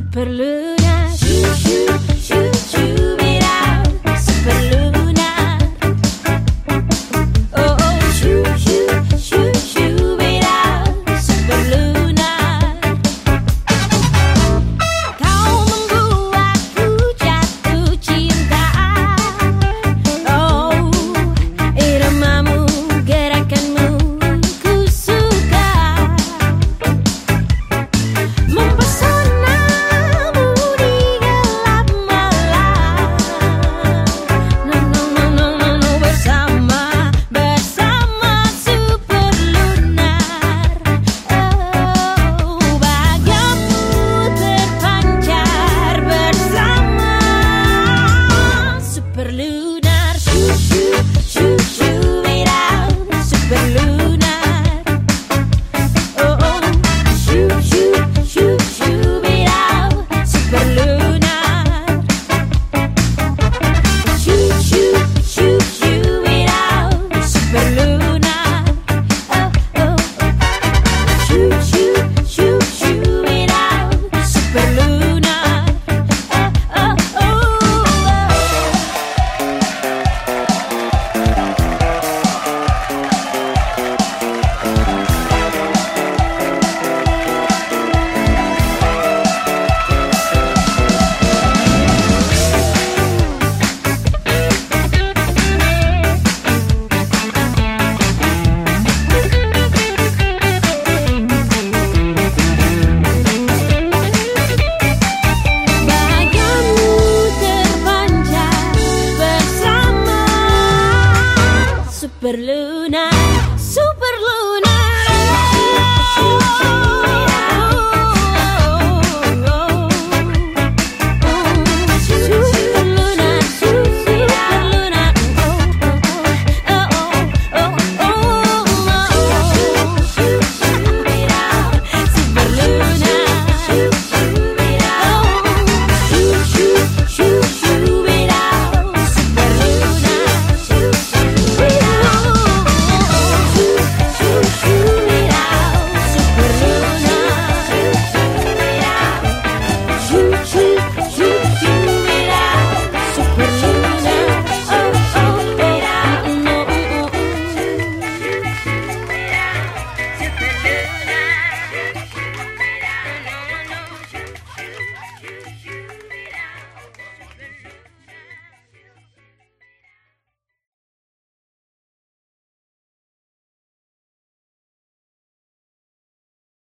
superluna. Shoo, shoo. this shit. berlu